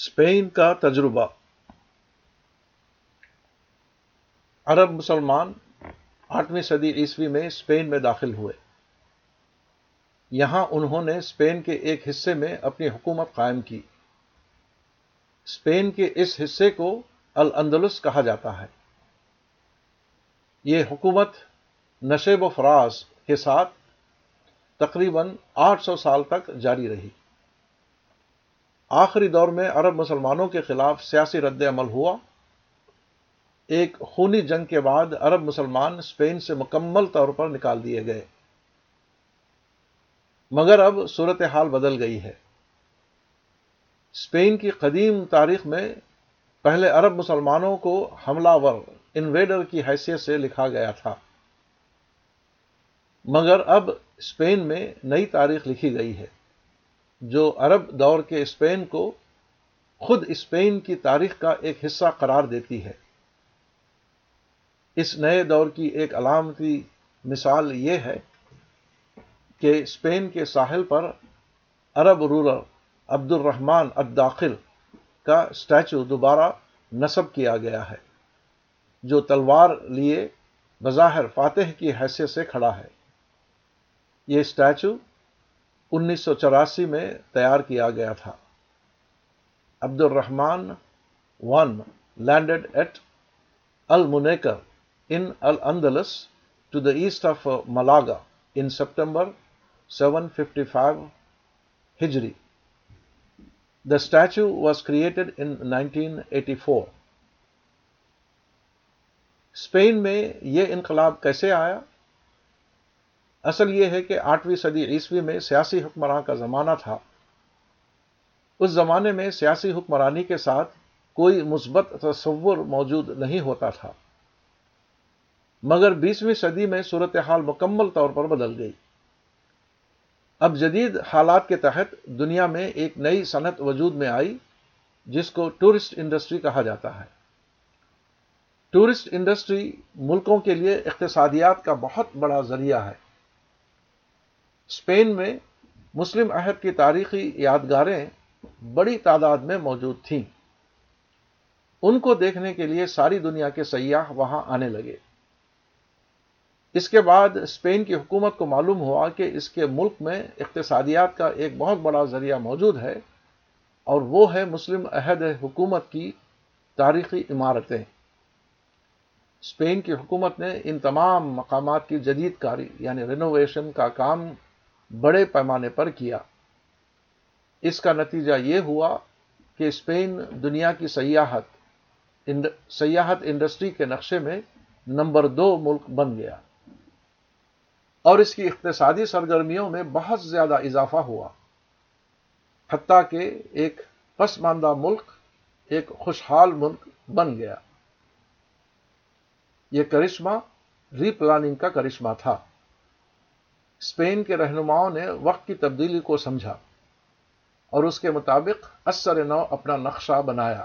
Spain کا تجربہ۔ عرب مسلمان آٹھویں صدی عیسوی میں اسپین میں داخل ہوئے۔ یہاں انہوں نے اسپین کے ایک حصے میں اپنی حکومت قائم کی۔ اسپین کے اس حصے کو الاندلس کہا جاتا ہے۔ یہ حکومت نشیب و فراز کے ساتھ تقریباً آٹھ سو سال تک جاری رہی۔ آخری دور میں عرب مسلمانوں کے خلاف سیاسی رد عمل ہوا۔ ایک خونی جنگ کے بعد عرب مسلمان اسپین سے مکمل طور پر نکال دیے گئے۔ مگر اب صورتحال بدل گئی ہے۔ اسپین کی قدیم تاریخ میں پہلے عرب مسلمانوں کو حملہ ور انویڈر کی حیثیت سے لکھا گیا تھا۔ مگر اب اسپین میں نئی تاریخ لکھی گئی ہے۔ جو عرب دور کے اسپین کو خود اسپین کی تاریخ کا ایک حصہ قرار دیتی ہے۔ اس نئے دور کی ایک علامتی مثال یہ ہے کہ اسپین کے ساحل پر عرب رولر عبد الرحمان الداخل کا اسٹیچو دوبارہ نصب کیا گیا ہے، جو تلوار لیے بظاہر فاتح کی حیثیت سے کھڑا ہے۔ یہ اسٹیچو انیس سو چوراسی میں تیار کیا گیا تھا۔ Abd al Rahman one landed at Almunecar in al Andalus to the east of Malaga in September seven fifty five ہجری۔ The statue was created in nineteen eighty four. Spain میں یہ انقلاب کیسے آیا؟ اصل یہ ہے کہ آٹھویں صدی عیسوی میں سیاسی حکمراں کا زمانہ تھا۔ اس زمانے میں سیاسی حکمرانی کے ساتھ کوئی مثبت تصور موجود نہیں ہوتا تھا۔ مگر بیسویں صدی میں صورتحال مکمل طور پر بدل گئی۔ اب جدید حالات کے تحت دنیا میں ایک نئی صنعت وجود میں آئی، جس کو ٹورسٹ انڈسٹری کہا جاتا ہے۔ ٹورسٹ انڈسٹری ملکوں کے لیے اقتصادیات کا بہت بڑا ذریعہ ہے۔ اسپین میں مسلم عہد کی تاریخی یادگاریں بڑی تعداد میں موجود تھیں۔ ان کو دیکھنے کے لیے ساری دنیا کے سیاح وہاں آنے لگے۔ اس کے بعد اسپین کی حکومت کو معلوم ہوا کہ اس کے ملک میں اقتصادیات کا ایک بہت بڑا ذریعہ موجود ہے اور وہ ہے مسلم عہد حکومت کی تاریخی عمارتیں۔ اسپین کی حکومت نے ان تمام مقامات کی جدید کاری یعنی رینوویشن کا کام بڑے پیمانے پر کیا۔ اس کا نتیجہ یہ ہوا کہ اسپین دنیا کی سیاحت سیاحت انڈسٹری کے نقشے میں نمبر دو ملک بن گیا۔ اور اس کی اقتصادی سرگرمیوں میں بہت زیادہ اضافہ ہوا۔ حتیٰ کہ ایک پسماندہ ملک ایک خوشحال ملک بن گیا۔ یہ کرشمہ، ری پلاننگ کا کرشمہ تھا۔ اسپین کے رہنماؤں نے وقت کی تبدیلی کو سمجھا اور اس کے مطابق اثر نو اپنا نقشہ بنایا۔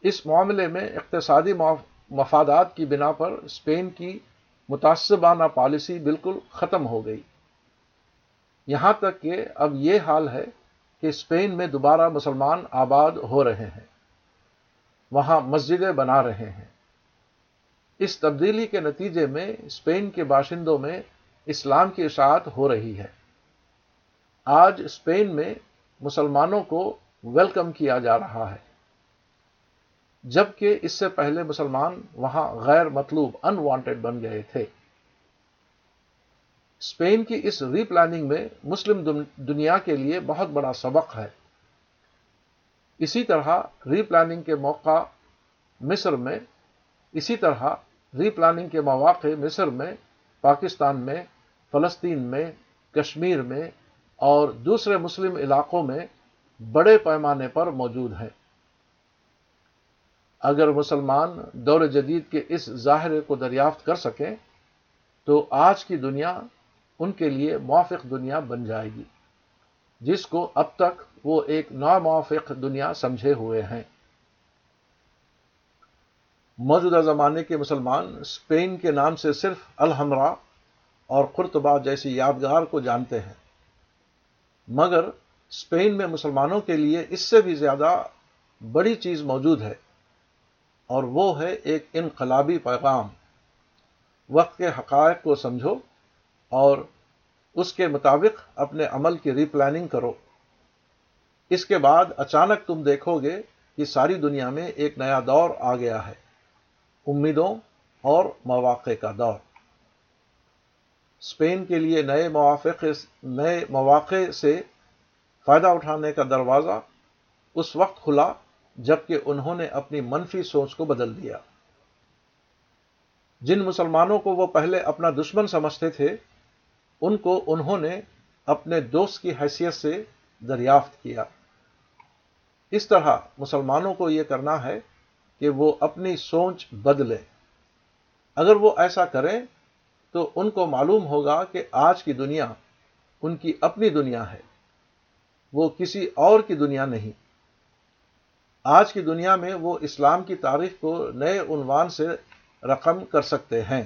اس معاملے میں اقتصادی مفادات کی بنا پر اسپین کی متاثبانہ پالیسی بالکل ختم ہو گئی۔ یہاں تک کہ اب یہ حال ہے کہ اسپین میں دوبارہ مسلمان آباد ہو رہے ہیں۔ وہاں مسجدیں بنا رہے ہیں۔ اس تبدیلی کے نتیجے میں اسپین کے باشندوں میں اسلام کی اشاعت ہو رہی ہے۔ آج اسپین میں مسلمانوں کو ویلکم کیا جا رہا ہے۔ جبکہ اس سے پہلے مسلمان وہاں غیر مطلوب انوانٹیڈ بن گئے تھے۔ اسپین کی اس ری پلاننگ میں مسلم دنیا کے لیے بہت بڑا سبق ہے۔ اسی طرح ری پلاننگ کے موقع مصر میں، اسی طرح ری پلاننگ کے مواقع مصر میں، پاکستان میں فلسطین میں، کشمیر میں اور دوسرے مسلم علاقوں میں بڑے پیمانے پر موجود ہیں۔ اگر مسلمان دور جدید کے اس ظاہرے کو دریافت کر سکیں، تو آج کی دنیا ان کے لیے موافق دنیا بن جائے گی، جس کو اب تک وہ ایک ناموافق دنیا سمجھے ہوئے ہیں۔ موجودہ زمانے کے مسلمان اسپین کے نام سے صرف الحمرہ اور قرطبہ جیسی یادگار کو جانتے ہیں۔ مگر اسپین میں مسلمانوں کے لیے اس سے بھی زیادہ بڑی چیز موجود ہے، اور وہ ہے ایک انقلابی پیغام۔ وقت کے حقائق کو سمجھو اور اس کے مطابق اپنے عمل کی ری پلاننگ کرو۔ اس کے بعد اچانک تم دیکھو گے کہ ساری دنیا میں ایک نیا دور آ گیا ہے، امیدوں اور مواقع کا دور۔ اسپین کے لیے نئے موافق نئے مواقع سے فائدہ اٹھانے کا دروازہ اس وقت کھلا جبکہ انہوں نے اپنی منفی سوچ کو بدل دیا۔ جن مسلمانوں کو وہ پہلے اپنا دشمن سمجھتے تھے، ان کو انہوں نے اپنے دوست کی حیثیت سے دریافت کیا۔ اس طرح مسلمانوں کو یہ کرنا ہے کہ وہ اپنی سوچ بدلے اگر وہ ایسا کریں تو ان کو معلوم ہوگا کہ آج کی دنیا ان کی اپنی دنیا ہے۔ وہ کسی اور کی دنیا نہیں۔ آج کی دنیا میں وہ اسلام کی تاریخ کو نئے عنوان سے رقم کر سکتے ہیں۔